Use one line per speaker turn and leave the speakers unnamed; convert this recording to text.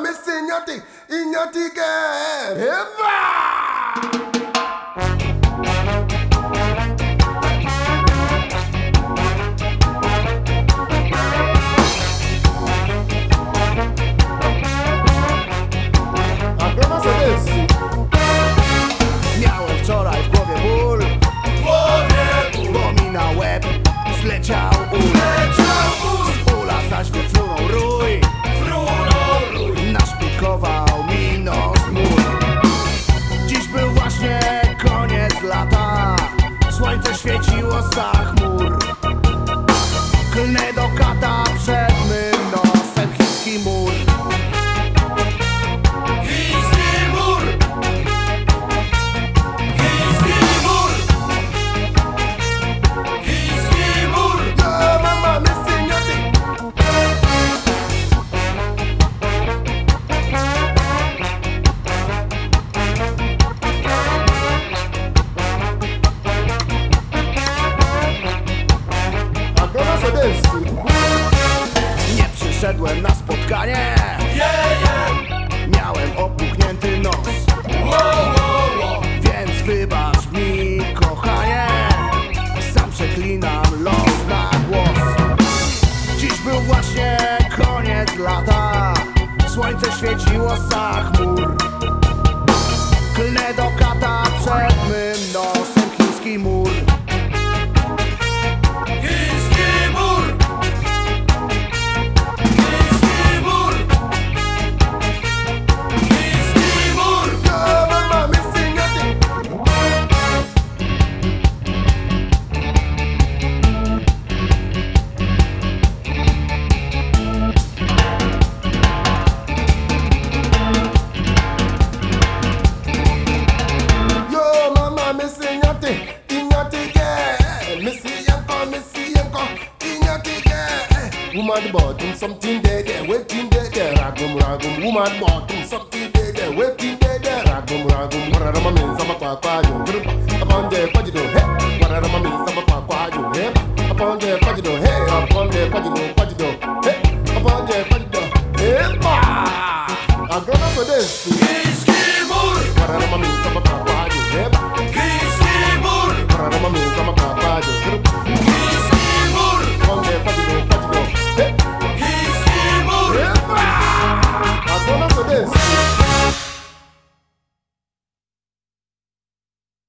me signati, ignati che Eva! A grama sedessi.
Miałem wczoraj w głowie ból Bo mi na łeb zleciał ul Słońce świeciło za chmur Klnę do kata na spotkanie. Miałem opuchnięty nos. Więc wybacz mi kochanie. Sam przeklinam los na głos. Dziś był właśnie koniec lata. Słońce świeciło za chmur
Woman bottom, something there, there, waiting there, there, ragum, ragum. Woman bottom, something there, there, waiting there, there, ragum, ragum. What are my means? I'm a you. Upon the pajido, oh, hey. What are my means? I'm a. Hey. Upon the pajido, oh, hey. Upon the pajido, oh, pajido, hey. Upon the pajido, hey. I'm gonna for this. What are my means?